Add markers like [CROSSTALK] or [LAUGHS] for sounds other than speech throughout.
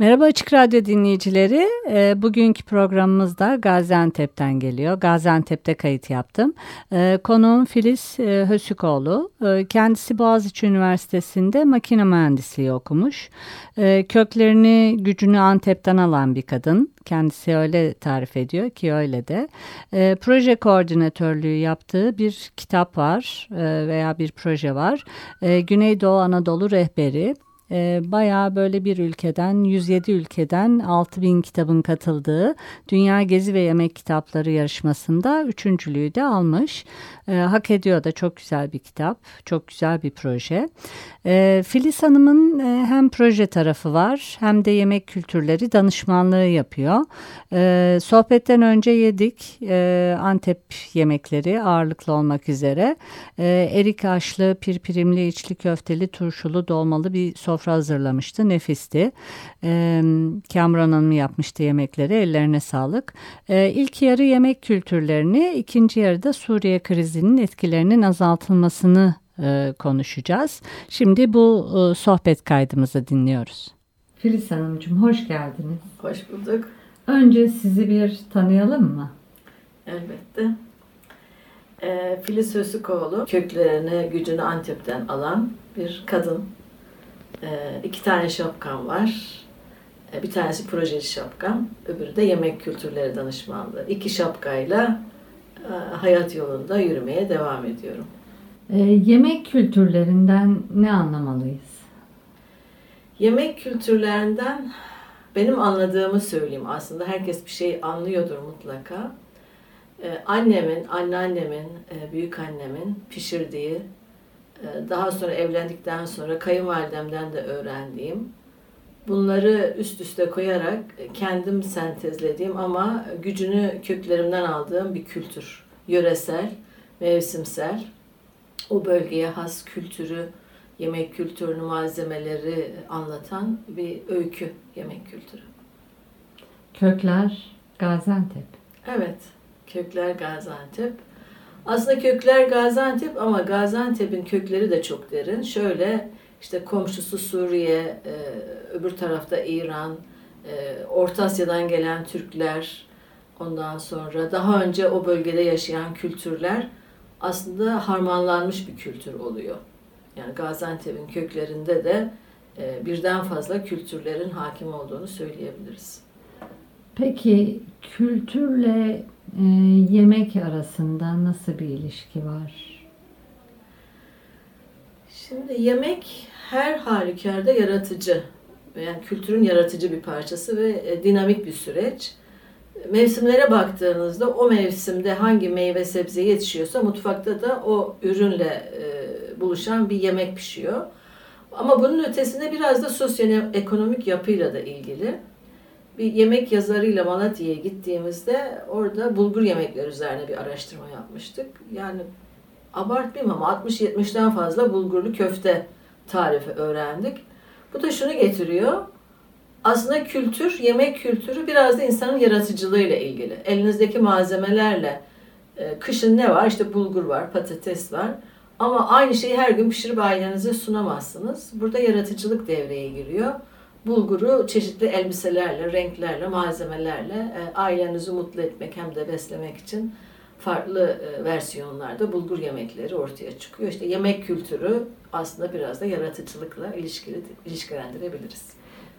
Merhaba Açık Radyo dinleyicileri. E, bugünkü programımız da Gaziantep'ten geliyor. Gaziantep'te kayıt yaptım. E, konuğum Filiz e, Hösükoğlu. E, kendisi Boğaziçi Üniversitesi'nde makine mühendisliği okumuş. E, köklerini, gücünü Antep'ten alan bir kadın. Kendisi öyle tarif ediyor ki öyle de. E, proje koordinatörlüğü yaptığı bir kitap var e, veya bir proje var. E, Güneydoğu Anadolu Rehberi e, bayağı böyle bir ülkeden 107 ülkeden 6000 kitabın katıldığı Dünya Gezi ve Yemek Kitapları yarışmasında üçüncülüğü de almış. E, hak ediyor da çok güzel bir kitap, çok güzel bir proje. E, Filiz Hanım'ın e, hem proje tarafı var hem de yemek kültürleri danışmanlığı yapıyor. E, sohbetten önce yedik e, Antep yemekleri ağırlıklı olmak üzere. E, erik aşlı, pirpirimli, içli köfteli, turşulu, dolmalı bir sofra hazırlamıştı. Nefisti. E, Kamran Hanım yapmıştı yemekleri. Ellerine sağlık. E, ilk yarı yemek kültürlerini, ikinci yarıda Suriye krizinin etkilerinin azaltılmasını e, konuşacağız. Şimdi bu e, sohbet kaydımızı dinliyoruz. Filiz Hanımcığım hoş geldiniz. Hoş bulduk. Önce sizi bir tanıyalım mı? Elbette. E, Filiz Hösükoğlu köklerini, gücünü Antep'ten alan bir kadın. E, iki tane şapkam var. E, bir tanesi projeci şapkam, öbürü de yemek kültürleri danışmanlığı. İki şapkayla hayat yolunda yürümeye devam ediyorum. E, yemek kültürlerinden ne anlamalıyız? Yemek kültürlerinden benim anladığımı söyleyeyim aslında. Herkes bir şey anlıyordur mutlaka. Ee, annemin, anneannemin, e, büyük annemin pişirdiği, e, daha sonra evlendikten sonra kayınvalidemden de öğrendiğim, bunları üst üste koyarak kendim sentezlediğim ama gücünü köklerimden aldığım bir kültür. Yöresel, mevsimsel, o bölgeye has kültürü, yemek kültürünü, malzemeleri anlatan bir öykü yemek kültürü. Kökler Gaziantep. Evet, kökler Gaziantep. Aslında kökler Gaziantep ama Gaziantep'in kökleri de çok derin. Şöyle işte komşusu Suriye, e, öbür tarafta İran, e, Orta Asya'dan gelen Türkler, ondan sonra daha önce o bölgede yaşayan kültürler aslında harmanlanmış bir kültür oluyor. Yani Gaziantep'in köklerinde de e, birden fazla kültürlerin hakim olduğunu söyleyebiliriz. Peki kültürle e, yemek arasında nasıl bir ilişki var? Şimdi yemek her halükarda yaratıcı. Yani kültürün yaratıcı bir parçası ve e, dinamik bir süreç. Mevsimlere baktığınızda o mevsimde hangi meyve sebze yetişiyorsa mutfakta da o ürünle e, buluşan bir yemek pişiyor. Ama bunun ötesinde biraz da sosyoekonomik yapıyla da ilgili. Bir yemek yazarıyla Malatya'ya gittiğimizde orada bulgur yemekleri üzerine bir araştırma yapmıştık. Yani abartmayayım ama 60-70'den fazla bulgurlu köfte tarifi öğrendik. Bu da şunu getiriyor aslında kültür, yemek kültürü biraz da insanın yaratıcılığıyla ilgili. Elinizdeki malzemelerle e, kışın ne var? İşte bulgur var, patates var. Ama aynı şeyi her gün pişirip ailenize sunamazsınız. Burada yaratıcılık devreye giriyor. Bulguru çeşitli elbiselerle, renklerle, malzemelerle e, ailenizi mutlu etmek hem de beslemek için farklı e, versiyonlarda bulgur yemekleri ortaya çıkıyor. İşte yemek kültürü aslında biraz da yaratıcılıkla ilişkili, ilişkilendirebiliriz.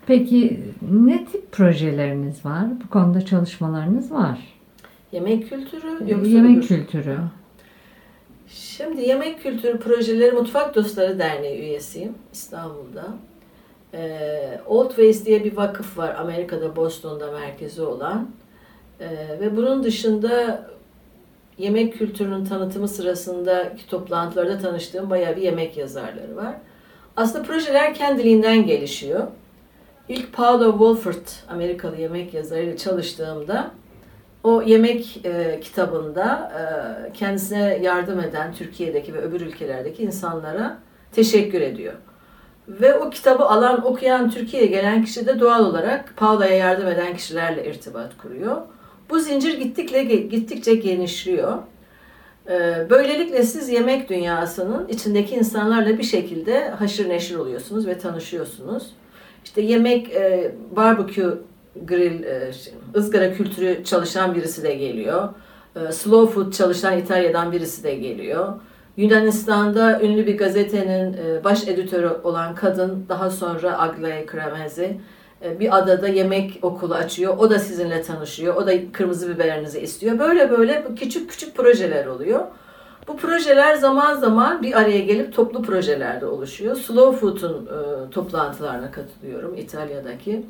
Peki ne tip projeleriniz var? Bu konuda çalışmalarınız var. Yemek kültürü yoksa Yemek öbür? kültürü. Şimdi yemek kültürü projeleri Mutfak Dostları Derneği üyesiyim İstanbul'da. Ee, Old Ways diye bir vakıf var Amerika'da Boston'da merkezi olan. Ee, ve bunun dışında yemek kültürünün tanıtımı sırasındaki toplantılarda tanıştığım bayağı bir yemek yazarları var. Aslında projeler kendiliğinden gelişiyor. İlk Paulo Wolfert, Amerikalı yemek yazarıyla çalıştığımda o yemek e, kitabında e, kendisine yardım eden Türkiye'deki ve öbür ülkelerdeki insanlara teşekkür ediyor. Ve o kitabı alan, okuyan Türkiye'ye gelen kişi de doğal olarak Paula'ya yardım eden kişilerle irtibat kuruyor. Bu zincir gittikçe, gittikçe genişliyor. E, böylelikle siz yemek dünyasının içindeki insanlarla bir şekilde haşır neşir oluyorsunuz ve tanışıyorsunuz. İşte yemek, e, barbekü grill, e, ızgara kültürü çalışan birisi de geliyor. E, slow food çalışan İtalya'dan birisi de geliyor. Yunanistan'da ünlü bir gazetenin baş editörü olan kadın daha sonra Aglae Kremezi bir adada yemek okulu açıyor. O da sizinle tanışıyor. O da kırmızı biberinizi istiyor. Böyle böyle küçük küçük projeler oluyor. Bu projeler zaman zaman bir araya gelip toplu projelerde oluşuyor. Slow Food'un e, toplantılarına katılıyorum İtalya'daki.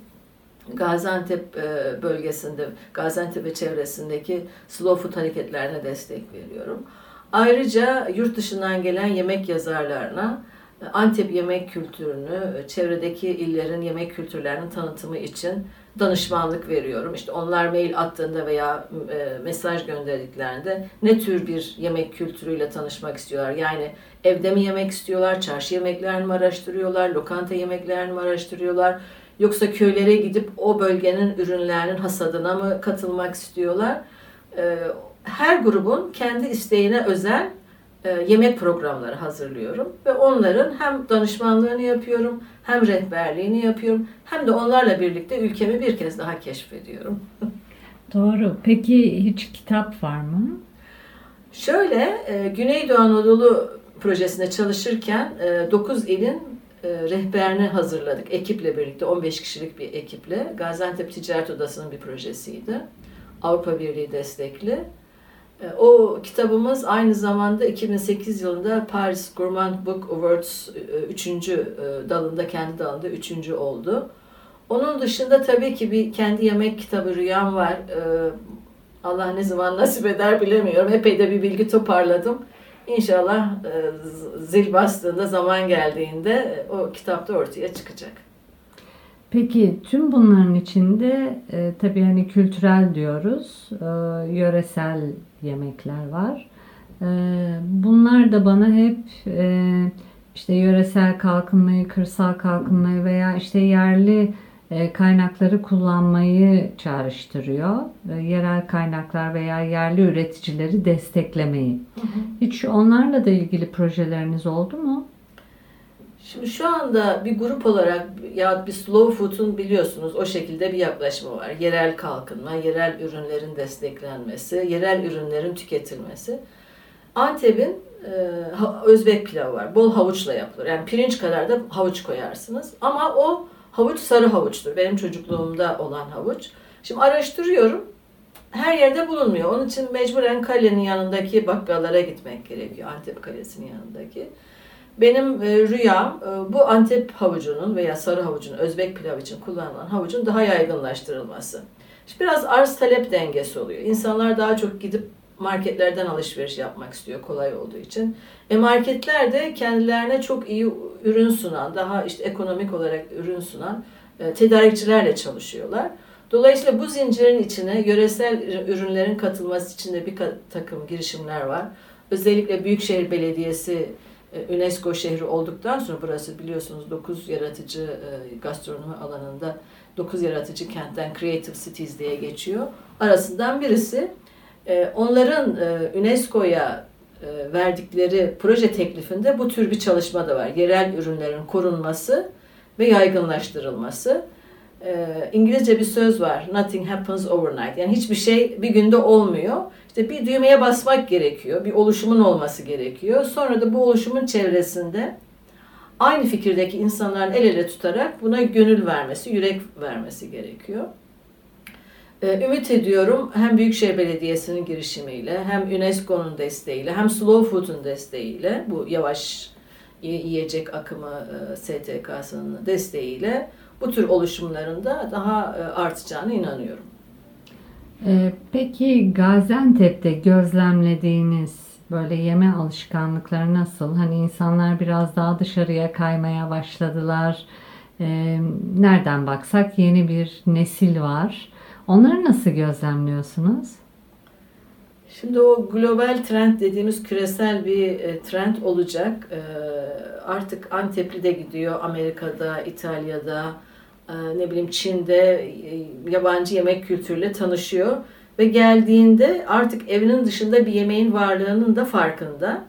Gaziantep e, bölgesinde, Gaziantep ve çevresindeki slow food hareketlerine destek veriyorum. Ayrıca yurt dışından gelen yemek yazarlarına e, Antep yemek kültürünü, e, çevredeki illerin yemek kültürlerinin tanıtımı için danışmanlık veriyorum. İşte onlar mail attığında veya mesaj gönderdiklerinde ne tür bir yemek kültürüyle tanışmak istiyorlar? Yani evde mi yemek istiyorlar, çarşı yemeklerini mi araştırıyorlar, lokanta yemeklerini mi araştırıyorlar? Yoksa köylere gidip o bölgenin ürünlerinin hasadına mı katılmak istiyorlar? Ee, her grubun kendi isteğine özel e, yemek programları hazırlıyorum ve onların hem danışmanlığını yapıyorum, hem rehberliğini yapıyorum, hem de onlarla birlikte ülkemi bir kez daha keşfediyorum. [LAUGHS] Doğru. Peki hiç kitap var mı? Şöyle, e, Güneydoğu Anadolu projesinde çalışırken 9 e, ilin e, rehberini hazırladık. Ekiple birlikte 15 kişilik bir ekiple. Gaziantep Ticaret Odası'nın bir projesiydi. Avrupa Birliği destekli. E, o kitabımız aynı zamanda 2008 yılında Paris Gourmand Book Awards 3. E, dalında, kendi dalında 3. oldu. Onun dışında tabii ki bir kendi yemek kitabı rüyam var. Allah ne zaman nasip eder bilemiyorum. Epey de bir bilgi toparladım. İnşallah e, zil bastığında zaman geldiğinde e, o kitapta ortaya çıkacak. Peki tüm bunların içinde e, tabii hani kültürel diyoruz, e, yöresel yemekler var. E, bunlar da bana hep e, işte yöresel kalkınmayı, kırsal kalkınmayı veya işte yerli e, kaynakları kullanmayı çağrıştırıyor. E, yerel kaynaklar veya yerli üreticileri desteklemeyi. Hı hı. Hiç onlarla da ilgili projeleriniz oldu mu? Şimdi şu anda bir grup olarak ya bir slow food'un biliyorsunuz o şekilde bir yaklaşımı var. Yerel kalkınma, yerel ürünlerin desteklenmesi, yerel ürünlerin tüketilmesi. Antep'in e, Özbek pilavı var. Bol havuçla yapılır. Yani pirinç kadar da havuç koyarsınız. Ama o Havuç sarı havuçtur. Benim çocukluğumda olan havuç. Şimdi araştırıyorum. Her yerde bulunmuyor. Onun için mecburen kalenin yanındaki bakkallara gitmek gerekiyor. Antep Kalesi'nin yanındaki. Benim e, rüyam e, bu Antep havucunun veya sarı havucun, Özbek pilav için kullanılan havucun daha yaygınlaştırılması. İşte biraz arz talep dengesi oluyor. İnsanlar daha çok gidip marketlerden alışveriş yapmak istiyor kolay olduğu için. E marketler de kendilerine çok iyi ürün sunan, daha işte ekonomik olarak ürün sunan e, tedarikçilerle çalışıyorlar. Dolayısıyla bu zincirin içine yöresel ürünlerin katılması için de bir takım girişimler var. Özellikle Büyükşehir Belediyesi UNESCO şehri olduktan sonra burası biliyorsunuz 9 yaratıcı e, gastronomi alanında 9 yaratıcı kentten Creative Cities diye geçiyor. Arasından birisi e, onların UNESCO'ya verdikleri proje teklifinde bu tür bir çalışma da var. Yerel ürünlerin korunması ve yaygınlaştırılması. İngilizce bir söz var. Nothing happens overnight. Yani hiçbir şey bir günde olmuyor. İşte bir düğmeye basmak gerekiyor. Bir oluşumun olması gerekiyor. Sonra da bu oluşumun çevresinde aynı fikirdeki insanların el ele tutarak buna gönül vermesi, yürek vermesi gerekiyor. Ee, ümit ediyorum hem Büyükşehir Belediyesi'nin girişimiyle hem UNESCO'nun desteğiyle hem Slow Food'un desteğiyle bu yavaş yiyecek akımı e, STK'sının desteğiyle bu tür oluşumlarında daha e, artacağını inanıyorum. Ee, peki Gaziantep'te gözlemlediğiniz Böyle yeme alışkanlıkları nasıl? Hani insanlar biraz daha dışarıya kaymaya başladılar. Ee, nereden baksak yeni bir nesil var. Onları nasıl gözlemliyorsunuz? Şimdi o global trend dediğimiz küresel bir e, trend olacak. E, artık Antepli de gidiyor Amerika'da, İtalya'da, ne bileyim Çin'de yabancı yemek kültürüyle tanışıyor ve geldiğinde artık evinin dışında bir yemeğin varlığının da farkında.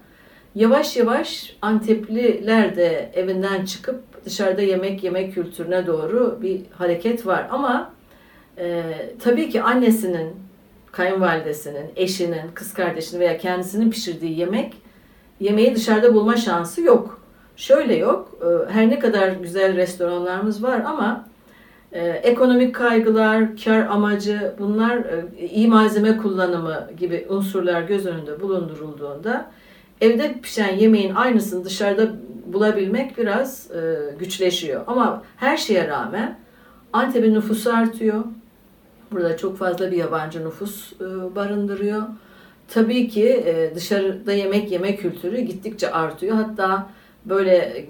Yavaş yavaş Antepliler de evinden çıkıp dışarıda yemek yemek kültürüne doğru bir hareket var ama e, tabii ki annesinin kayınvalidesinin, eşinin, kız kardeşinin veya kendisinin pişirdiği yemek yemeği dışarıda bulma şansı yok. Şöyle yok. E, her ne kadar güzel restoranlarımız var ama e, ekonomik kaygılar, kar amacı bunlar e, iyi malzeme kullanımı gibi unsurlar göz önünde bulundurulduğunda evde pişen yemeğin aynısını dışarıda bulabilmek biraz güçleşiyor. Ama her şeye rağmen Antep'in nüfusu artıyor. Burada çok fazla bir yabancı nüfus e, barındırıyor. Tabii ki e, dışarıda yemek yeme kültürü gittikçe artıyor. Hatta böyle e,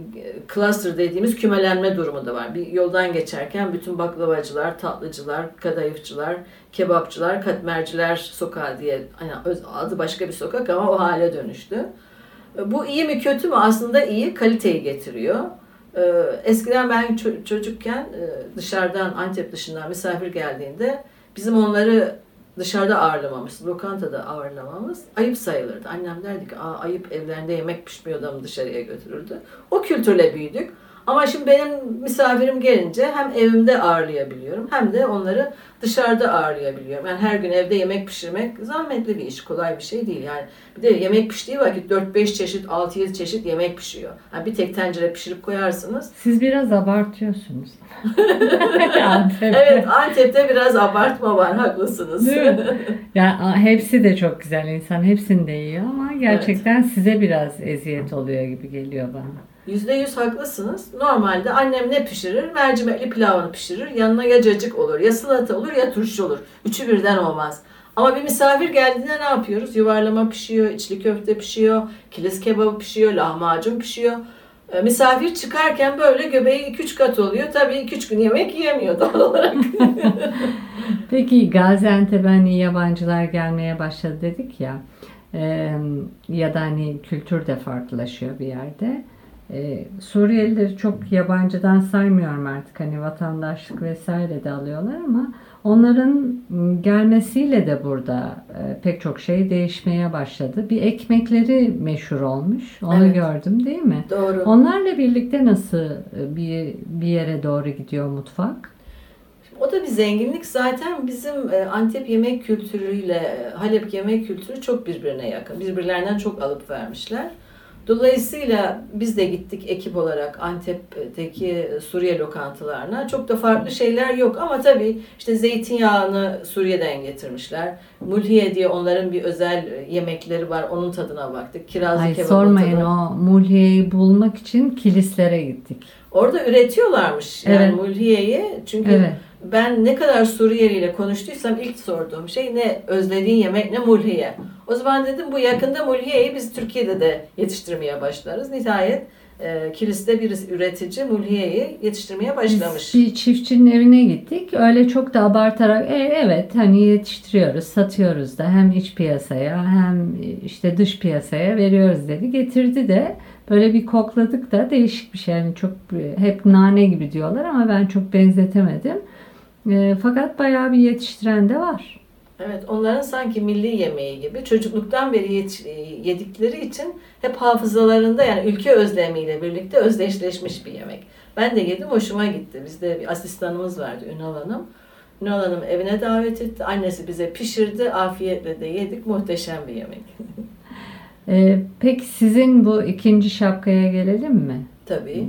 cluster dediğimiz kümelenme durumu da var. Bir yoldan geçerken bütün baklavacılar, tatlıcılar, kadayıfçılar, kebapçılar, katmerciler sokağı diye hani adı başka bir sokak ama o hale dönüştü. Bu iyi mi kötü mü? Aslında iyi, kaliteyi getiriyor. Eskiden ben çocukken dışarıdan Antep dışından misafir geldiğinde Bizim onları dışarıda ağırlamamız, lokantada ağırlamamız ayıp sayılırdı. Annem derdi ki Aa, ayıp evlerinde yemek pişmiyor adamı dışarıya götürürdü. O kültürle büyüdük. Ama şimdi benim misafirim gelince hem evimde ağırlayabiliyorum hem de onları dışarıda ağırlayabiliyorum. Yani her gün evde yemek pişirmek zahmetli bir iş, kolay bir şey değil. Yani bir de yemek piştiği vakit 4-5 çeşit, 6-7 çeşit yemek pişiyor. Yani bir tek tencere pişirip koyarsınız. Siz biraz abartıyorsunuz. [LAUGHS] [LAUGHS] evet Antep'te biraz abartma var, haklısınız. [LAUGHS] yani hepsi de çok güzel insan, hepsini de yiyor ama gerçekten evet. size biraz eziyet oluyor gibi geliyor bana. Yüzde yüz haklısınız. Normalde annem ne pişirir? Mercimekli pilavını pişirir. Yanına ya cacık olur, ya salata olur, ya turşu olur. Üçü birden olmaz. Ama bir misafir geldiğinde ne yapıyoruz? Yuvarlama pişiyor, içli köfte pişiyor, kilis kebabı pişiyor, lahmacun pişiyor. E, misafir çıkarken böyle göbeği 2-3 kat oluyor. Tabii 2-3 gün yemek yiyemiyor doğal olarak. [LAUGHS] Peki Gaziantep'e hani yabancılar gelmeye başladı dedik ya. Ya da hani kültür de farklılaşıyor bir yerde. Ee, Suriyelileri çok yabancıdan saymıyorum artık hani vatandaşlık vesaire de alıyorlar ama onların gelmesiyle de burada e, pek çok şey değişmeye başladı. Bir ekmekleri meşhur olmuş. Onu evet. gördüm değil mi? Doğru. Onlarla birlikte nasıl e, bir bir yere doğru gidiyor mutfak? O da bir zenginlik. Zaten bizim e, Antep yemek kültürüyle Halep yemek kültürü çok birbirine yakın. Birbirlerinden çok alıp vermişler. Dolayısıyla biz de gittik ekip olarak Antep'teki Suriye lokantalarına. Çok da farklı şeyler yok ama tabii işte zeytinyağını Suriye'den getirmişler. Mulhiye diye onların bir özel yemekleri var. Onun tadına baktık. Kirazlı Ay, sormayın tadına. o mulhiyeyi bulmak için kilislere gittik. Orada üretiyorlarmış yani evet. mulhiyeyi. Çünkü evet. Ben ne kadar Suriyeli ile konuştuysam ilk sorduğum şey ne özlediğin yemek ne mulhiye. O zaman dedim bu yakında mulhiyeyi biz Türkiye'de de yetiştirmeye başlarız. Nihayet e, Kilis'te bir üretici mulhiyeyi yetiştirmeye başlamış. Biz bir çiftçinin evine gittik. Öyle çok da abartarak e, evet hani yetiştiriyoruz, satıyoruz da hem iç piyasaya hem işte dış piyasaya veriyoruz dedi. Getirdi de böyle bir kokladık da değişik bir şey. Yani çok hep nane gibi diyorlar ama ben çok benzetemedim. E, fakat bayağı bir yetiştiren de var. Evet, onların sanki milli yemeği gibi çocukluktan beri yedikleri için hep hafızalarında yani ülke özlemiyle birlikte özdeşleşmiş bir yemek. Ben de yedim, hoşuma gitti. Bizde bir asistanımız vardı Ünal Hanım. Ünal Hanım evine davet etti. Annesi bize pişirdi. Afiyetle de yedik. Muhteşem bir yemek. [LAUGHS] ee, peki sizin bu ikinci şapkaya gelelim mi? Tabii.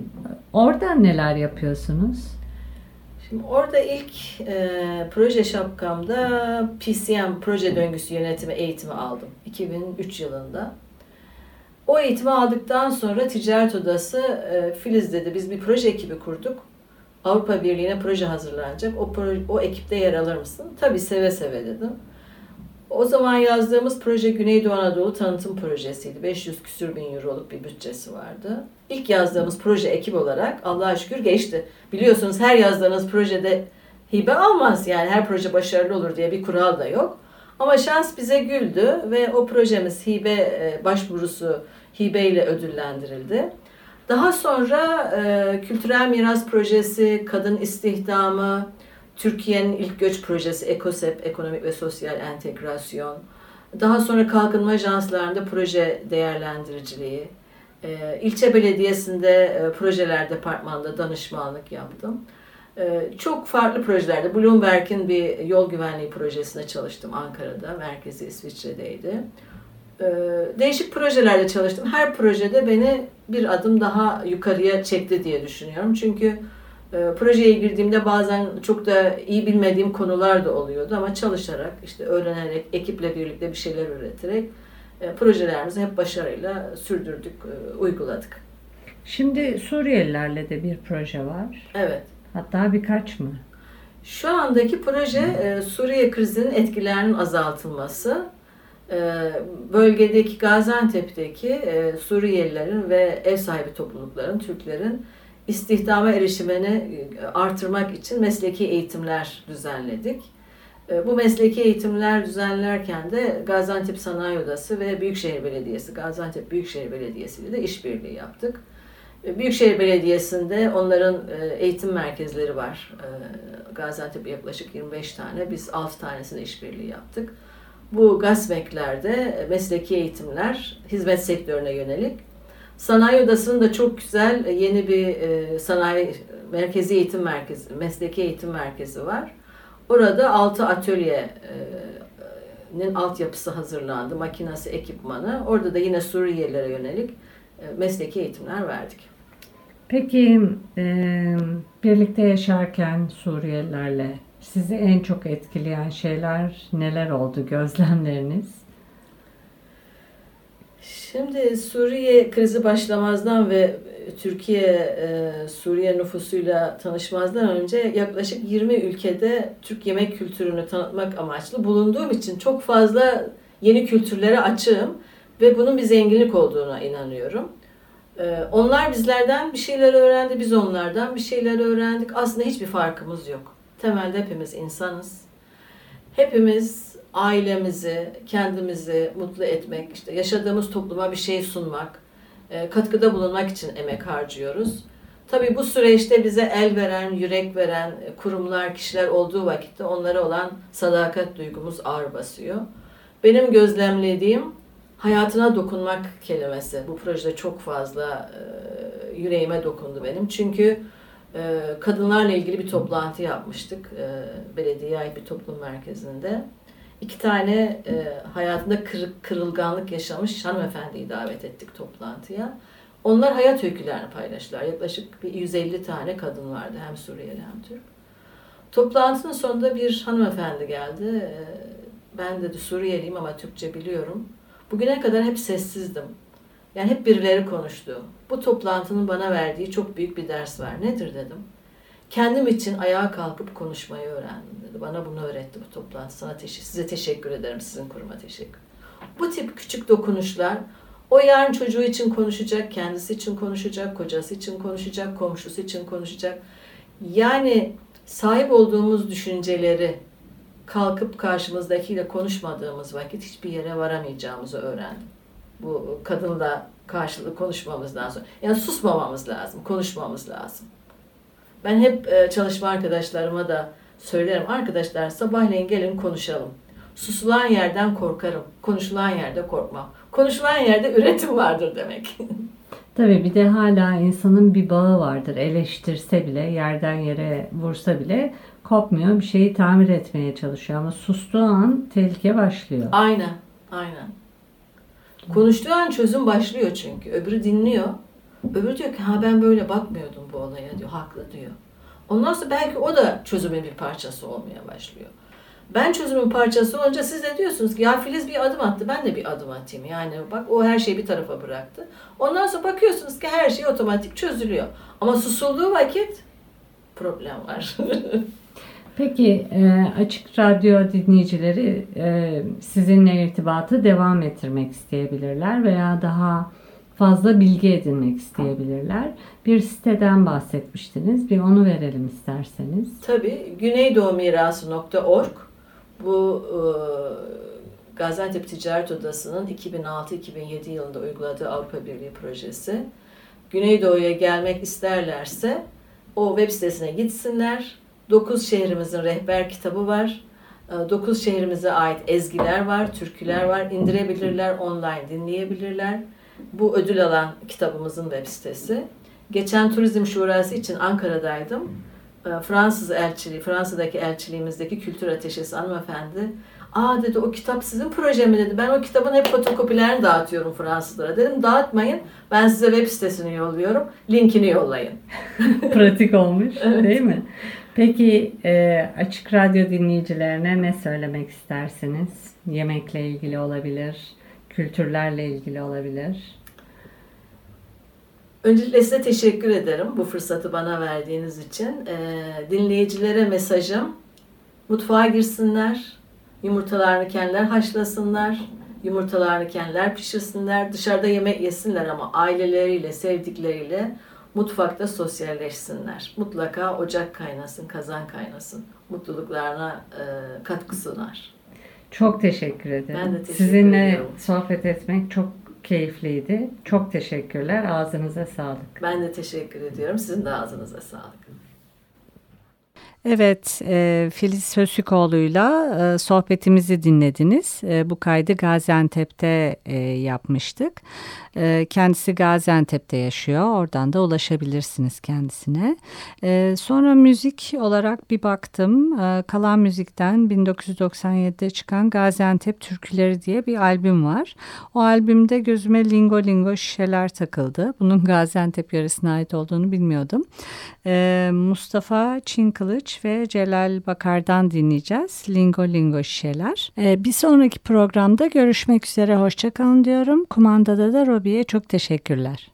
Orada neler yapıyorsunuz? Şimdi orada ilk e, proje şapkamda PCM proje döngüsü yönetimi eğitimi aldım. 2003 yılında. O eğitimi aldıktan sonra ticaret odası e, Filiz dedi biz bir proje ekibi kurduk. Avrupa Birliği'ne proje hazırlanacak. O, proje, o ekipte yer alır mısın? Tabii seve seve dedim. O zaman yazdığımız proje Güneydoğu Anadolu tanıtım projesiydi. 500 küsür bin euroluk bir bütçesi vardı. İlk yazdığımız proje ekip olarak Allah'a şükür geçti. Biliyorsunuz her yazdığınız projede hibe almaz. Yani her proje başarılı olur diye bir kural da yok. Ama şans bize güldü ve o projemiz hibe e, başvurusu hibe ile ödüllendirildi. Daha sonra e, kültürel miras projesi, kadın istihdamı, Türkiye'nin ilk göç projesi EKOSEP, Ekonomik ve Sosyal Entegrasyon. Daha sonra kalkınma ajanslarında proje değerlendiriciliği. E, ilçe belediyesinde e, projeler departmanında danışmanlık yaptım. E, çok farklı projelerde. Bloomberg'in bir yol güvenliği projesinde çalıştım Ankara'da. Merkezi İsviçre'deydi. E, değişik projelerde çalıştım. Her projede beni bir adım daha yukarıya çekti diye düşünüyorum. Çünkü projeye girdiğimde bazen çok da iyi bilmediğim konular da oluyordu ama çalışarak, işte öğrenerek, ekiple birlikte bir şeyler üreterek e, projelerimizi hep başarıyla sürdürdük, e, uyguladık. Şimdi Suriyelilerle de bir proje var. Evet. Hatta birkaç mı? Şu andaki proje Suriye krizinin etkilerinin azaltılması. Bölgedeki Gaziantep'teki Suriyelilerin ve ev sahibi toplulukların, Türklerin istihdama erişimini e, artırmak için mesleki eğitimler düzenledik. E, bu mesleki eğitimler düzenlerken de Gaziantep Sanayi Odası ve Büyükşehir Belediyesi, Gaziantep Büyükşehir Belediyesi ile de işbirliği yaptık. E, Büyükşehir Belediyesi'nde onların eğitim merkezleri var. Gaziantep yaklaşık 25 tane, biz 6 tanesinde işbirliği yaptık. Bu GASMEK'lerde mesleki eğitimler hizmet sektörüne yönelik Sanayi Odası'nın da çok güzel e, yeni bir e, sanayi merkezi eğitim merkezi, mesleki eğitim merkezi var. Orada 6 atölyenin altyapısı hazırlandı, makinası, ekipmanı. Orada da yine Suriyelilere yönelik e, mesleki eğitimler verdik. Peki e, birlikte yaşarken Suriyelilerle sizi en çok etkileyen şeyler neler oldu gözlemleriniz? Şimdi Suriye krizi başlamazdan ve Türkiye e, Suriye nüfusuyla tanışmazdan önce yaklaşık 20 ülkede Türk yemek kültürünü tanıtmak amaçlı bulunduğum için çok fazla yeni kültürlere açığım ve bunun bir zenginlik olduğuna inanıyorum. E, onlar bizlerden bir şeyler öğrendi, biz onlardan bir şeyler öğrendik. Aslında hiçbir farkımız yok. Temelde hepimiz insanız. Hepimiz ailemizi, kendimizi mutlu etmek, işte yaşadığımız topluma bir şey sunmak, e, katkıda bulunmak için emek harcıyoruz. Tabii bu süreçte bize el veren, yürek veren e, kurumlar, kişiler olduğu vakitte onlara olan sadakat duygumuz ağır basıyor. Benim gözlemlediğim hayatına dokunmak kelimesi. Bu projede çok fazla e, yüreğime dokundu benim. Çünkü kadınlarla ilgili bir toplantı yapmıştık. belediye ait bir toplum merkezinde iki tane e, hayatında kırık, kırılganlık yaşamış hanımefendiyi davet ettik toplantıya. Onlar hayat öykülerini paylaştılar. Yaklaşık bir 150 tane kadın vardı hem Suriyeli hem Türk. Toplantının sonunda bir hanımefendi geldi. E, ben dedi Suriyeliyim ama Türkçe biliyorum. Bugüne kadar hep sessizdim. Yani hep birileri konuştu. Bu toplantının bana verdiği çok büyük bir ders var. Nedir dedim. Kendim için ayağa kalkıp konuşmayı öğrendim dedi. Bana bunu öğretti bu toplantı. Sana teşekkür, size teşekkür ederim. Sizin kuruma teşekkür. Bu tip küçük dokunuşlar o yarın çocuğu için konuşacak, kendisi için konuşacak, kocası için konuşacak, komşusu için konuşacak. Yani sahip olduğumuz düşünceleri kalkıp karşımızdakiyle konuşmadığımız vakit hiçbir yere varamayacağımızı öğrendim. Bu kadınla karşılıklı konuşmamızdan sonra. Yani susmamamız lazım, konuşmamız lazım. Ben hep e, çalışma arkadaşlarıma da söylerim. Arkadaşlar sabahleyin gelin konuşalım. Susulan yerden korkarım. Konuşulan yerde korkmam. Konuşulan yerde üretim vardır demek. [LAUGHS] Tabii bir de hala insanın bir bağı vardır. Eleştirse bile, yerden yere vursa bile kopmuyor. Bir şeyi tamir etmeye çalışıyor. Ama sustuğu an tehlike başlıyor. Aynen, aynen. Konuştuğu an çözüm başlıyor çünkü. Öbürü dinliyor. Öbürü diyor ki ha ben böyle bakmıyordum bu olaya diyor. Haklı diyor. Ondan sonra belki o da çözümün bir parçası olmaya başlıyor. Ben çözümün parçası olunca siz de diyorsunuz ki ya Filiz bir adım attı ben de bir adım atayım. Yani bak o her şeyi bir tarafa bıraktı. Ondan sonra bakıyorsunuz ki her şey otomatik çözülüyor. Ama susulduğu vakit problem var. [LAUGHS] Peki e, Açık Radyo dinleyicileri e, sizinle irtibatı devam ettirmek isteyebilirler veya daha fazla bilgi edinmek isteyebilirler. Bir siteden bahsetmiştiniz. Bir onu verelim isterseniz. Tabii. güneydoğumirası.org bu e, Gaziantep Ticaret Odası'nın 2006-2007 yılında uyguladığı Avrupa Birliği projesi. Güneydoğu'ya gelmek isterlerse o web sitesine gitsinler. 9 şehrimizin rehber kitabı var. 9 e, şehrimize ait ezgiler var, türküler var. İndirebilirler, online dinleyebilirler. Bu ödül alan kitabımızın web sitesi. Geçen Turizm Şurası için Ankara'daydım. E, Fransız elçiliği, Fransa'daki elçiliğimizdeki kültür ateşesi hanımefendi Aa dedi o kitap sizin proje mi dedi. Ben o kitabın hep fotokopilerini dağıtıyorum Fransızlara. Dedim dağıtmayın. Ben size web sitesini yolluyorum. Linkini yollayın. [LAUGHS] [LAUGHS] Pratik olmuş evet. değil mi? Peki e, Açık Radyo dinleyicilerine ne söylemek istersiniz? Yemekle ilgili olabilir, kültürlerle ilgili olabilir. Öncelikle size teşekkür ederim bu fırsatı bana verdiğiniz için. E, dinleyicilere mesajım mutfağa girsinler, Yumurtalarını kendiler haşlasınlar. Yumurtalarını kendiler pişirsinler. Dışarıda yemek yesinler ama aileleriyle, sevdikleriyle mutfakta sosyalleşsinler. Mutlaka ocak kaynasın, kazan kaynasın. Mutluluklarına e, katkı sunar. Çok teşekkür ederim. Ben de teşekkür Sizinle ediyorum. sohbet etmek çok keyifliydi. Çok teşekkürler. Ağzınıza sağlık. Ben de teşekkür ediyorum. Sizin de ağzınıza sağlık. Evet, e, Filiz Hösükoğlu'yla e, sohbetimizi dinlediniz. E, bu kaydı Gaziantep'te e, yapmıştık. E, kendisi Gaziantep'te yaşıyor. Oradan da ulaşabilirsiniz kendisine. E, sonra müzik olarak bir baktım. E, Kalan Müzik'ten 1997'de çıkan Gaziantep Türküleri diye bir albüm var. O albümde gözüme lingo lingo şişeler takıldı. Bunun Gaziantep yöresine ait olduğunu bilmiyordum. E, Mustafa Çinkılıç ve Celal Bakar'dan dinleyeceğiz. Lingo lingo şişeler. E, bir sonraki programda görüşmek üzere. Hoşçakalın diyorum. Kumandada da Robi'ye çok teşekkürler.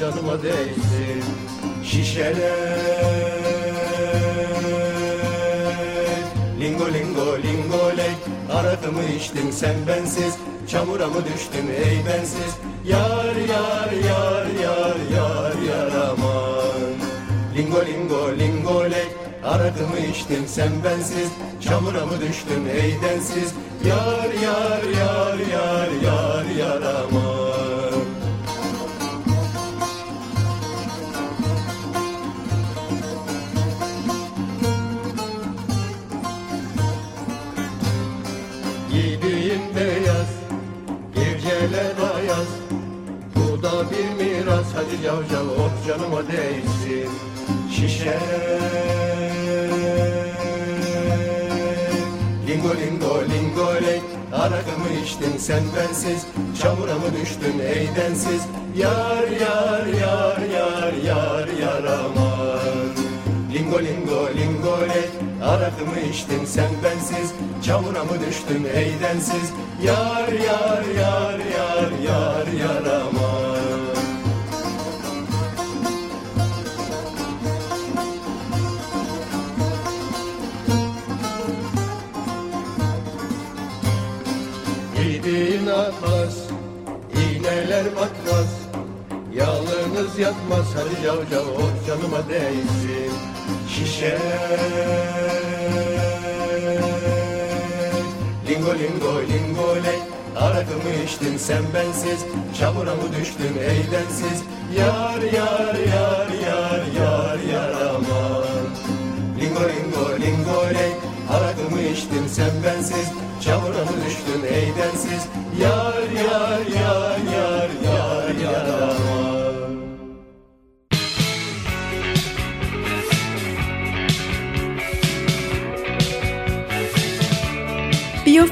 Canıma değsin. Şişeler Lingo lingo lingo lek Arakımı içtim sen bensiz. Çamura mı düştüm ey bensiz? Yar yar yar yar yar yar aman. Lingo lingo lingo lek Arakımı içtim sen bensiz. Çamura mı düştüm ey densiz? Yar yar yar yar yar yar aman hadi cavcav oh canıma değsin şişe. Lingo lingo lingo ley. Arakımı içtin sen bensiz. Çamura mı düştün ey densiz? Yar yar yar yar yar yar aman Lingo lingo lingo ley. Arakımı içtin sen bensiz. Çamura mı düştün ey densiz? Yar yar yar yar yar yar Yalnız yatmaz, hadi cav cav oh canıma değsin. Şişe. Lingo lingo lingo ley Arakımı içtin sen bensiz. Çamura mı düştün ey densiz Yar yar yar yar yar yar aman. Lingo lingo lingo ley Arakımı içtin sen bensiz. Çamura mı densiz Yar yar yar yar